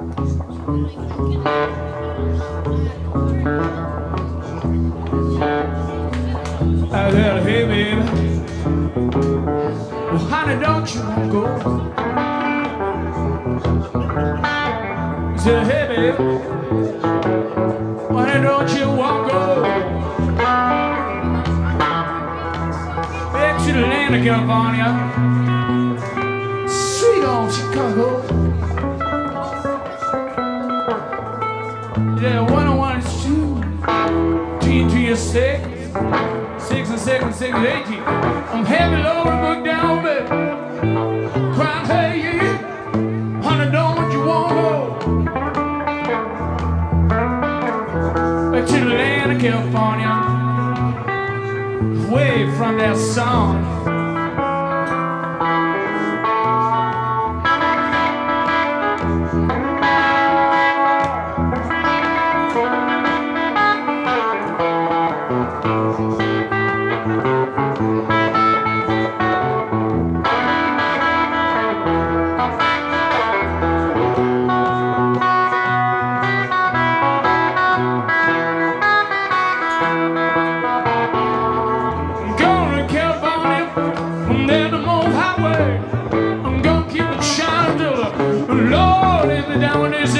I said, hey baby, well honey, don't you go? I said, hey baby, honey, don't you to go? Back to the land of California, sweet on Chicago. Yeah, one on one is two, two and two is six. Six and six and six is eighteen. I'm heavy low and book down, baby. Crying, hey, yeah. Honey, don't what you want, go. Back to the land of California. Away from that song. Down when they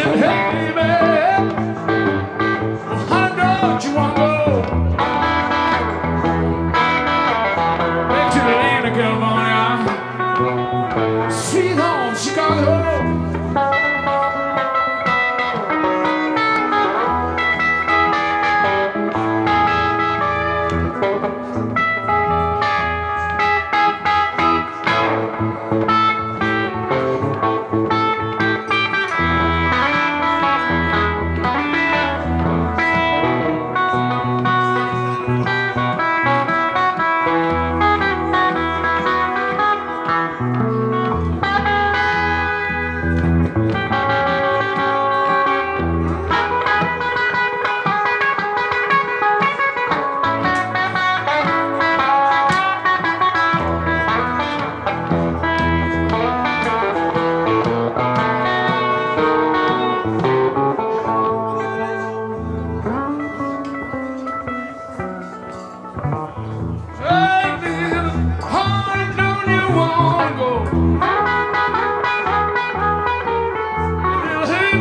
Hey,